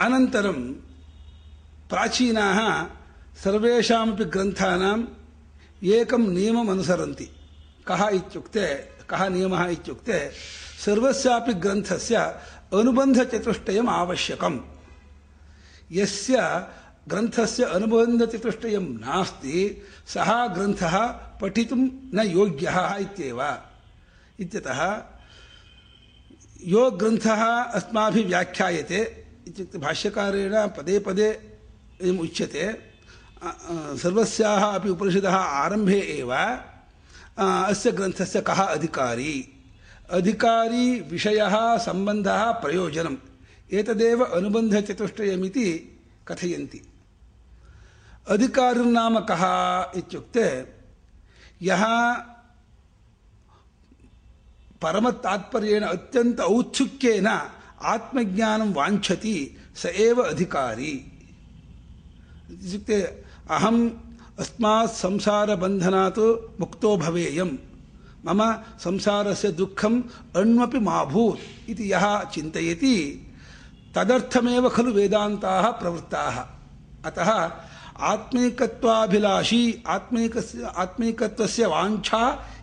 अनन्तरं प्राचीनाः सर्वेषामपि ग्रन्थानाम् एकं नियमम् अनुसरन्ति। कः इत्युक्ते, कः नियमः इत्युक्ते, सर्वस्यापि ग्रन्थस्य अनुबन्धचतुष्टयम् आवश्यकम्। यस्य ग्रन्थस्य अनुबन्धचतुष्टयं नास्ति, सः ग्रन्थः पठितुं न योग्यः इत्येव। इत्यतः यो ग्रन्थः अस्माभिः व्याख्यायते इत्युक्ते भाष्यकारेण पदे पदे एवम् उच्यते। सर्वस्याः अपि उपनिषदः आरम्भे एव अस्य ग्रन्थस्य कः अधिकारी? अधिकारी विषयः सम्बन्धः प्रयोजनम्। एतदेव अनुबन्धचतुष्टयमिति कथयन्ति। अधिकारिर्नाम कः इत्युक्ते, यः परमतात्पर्येण अत्यन्त औत्सुक्येन आत्मज्ञानं वाञ्छति, स एव अधिकारी। इत्युक्ते अहम् अस्मात् संसारबन्धनात् मुक्तो भवेयम् मम संसारस्य दुःखम् अण्वपि मा भूत् इति यः चिन्तयति खलु वेदान्ताः प्रवृत्ताः। अतः आत्मैकत्वाभिलाषी, आत्मैकस्य, आत्मैकत्वस्य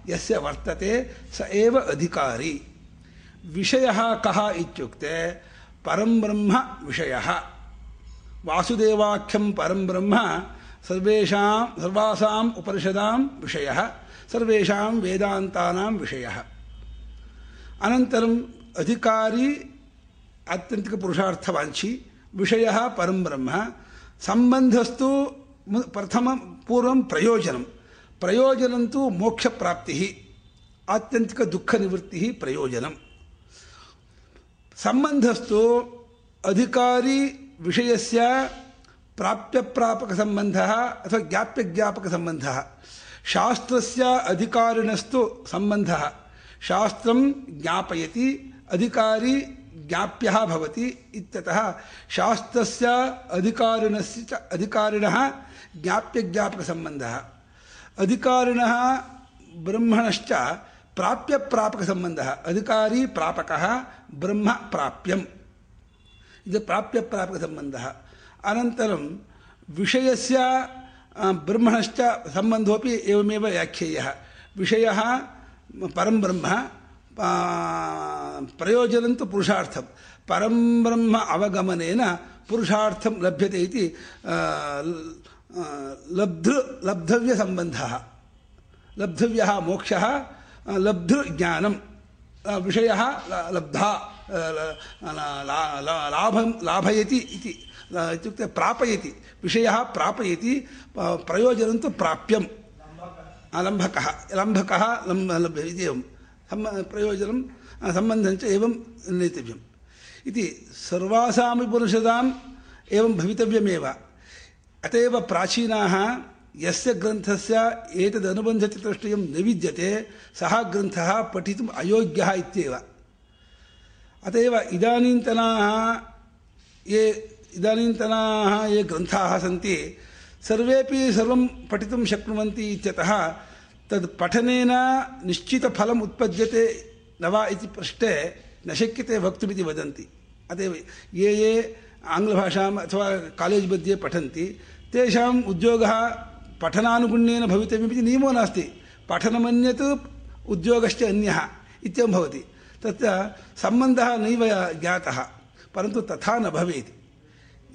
यस्य वर्तते, स एव अधिकारी। विषयः कः इत्युक्ते परं ब्रह्म विषयः। वासुदेवाख्यं परं ब्रह्म सर्वेषां सर्वासाम् उपनिषदां विषयः, सर्वेषां वेदान्तानां विषयः। अनन्तरम् अधिकारी, आत्यन्तिकपुरुषार्थवाञ्छी, विषयः परं ब्रह्म। सम्बन्धस्तु प्रथमं, पूर्वं प्रयोजनं। प्रयोजनं तु मोक्षप्राप्तिः, आत्यन्तिकदुःखनिवृत्तिः प्रयोजनं सम्बन्धस्तु अधिकारी विषयस्य प्राप्यप्रापकसम्बन्धः अथवा ज्ञाप्यज्ञापकसम्बन्धः शास्त्रस्य अधिकारिणस्तु सम्बन्धः शास्त्रं ज्ञापयति, अधिकारी ज्ञाप्यः भवति इत्यतः शास्त्रस्य अधिकारिणस्य च अधिकारिणः ज्ञाप्यज्ञापकसम्बन्धः अधिकारिणः ब्रह्मणश्च प्राप्यप्रापकसम्बन्धः अधिकारी प्रापकः, ब्रह्म प्राप्यम्। इति प्राप्यप्रापकसम्बन्धः अनन्तरं विषयस्य ब्रह्मणश्च सम्बन्धोऽपि एवमेव व्याख्येयः। विषयः, परं ब्रह्म प्रयोजनं तु पुरुषार्थं परं ब्रह्म अवगमनेन पुरुषार्थं लभ्यते इति लब्धृ लब्धव्यसम्बन्धः। लब्धव्यः मोक्षः लब्धृज्ञानं विषयः लब्धा लाभं, लाभयति इति। इत्युक्ते प्रापयति। विषयः प्रापयति प्रयोजनं तु प्राप्यं लम्भकः। लम्भकः लम्ब इति एवं प्रयोजनं सम्बन्धं च एवं नेतव्यम्। इति सर्वासाम् उपनिषदाम् एवं भवितव्यमेव। अत एव प्राचीनाः यस्य ग्रन्थस्य एतदनुबन्धचतुष्टयं न विद्यते, सः ग्रन्थः पठितुम् अयोग्यः इत्येव। अत एव इदानीन्तनाः ये इदानीन्तनाः ये ग्रन्थाः सन्ति सर्वेपि सर्वं पठितुं शक्नुवन्ति इत्यतः तद् पठनेन निश्चितफलम् उत्पद्यते न वा इति पृष्टे न शक्यते वक्तुमिति वदन्ति। अत एव ये ये आङ्ग्लभाषाम् अथवा कालेज् मध्ये पठन्ति, तेषाम् उद्योगः पठनानुगुण्येन भवितव्यमिति नियमो नास्ति। पठनमन्यत् उद्योगश्च अन्यः इत्येवं भवति। तत्र सम्बन्धः नैव ज्ञातः, परन्तु तथा न भवेत्।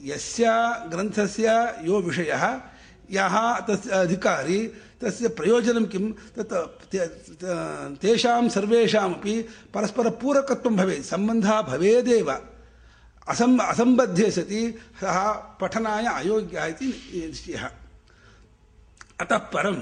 यस्य ग्रन्थस्य यो विषयः, यः तस्य अधिकारी, तस्य प्रयोजनं किं, तत् तेषां सर्वेषामपि परस्परपूरकत्वं भवेत्, सम्बन्धः भवेदेव। असम् असम्बद्धे सति सः पठनाय अयोग्यः इति निश्चयः। अतः परं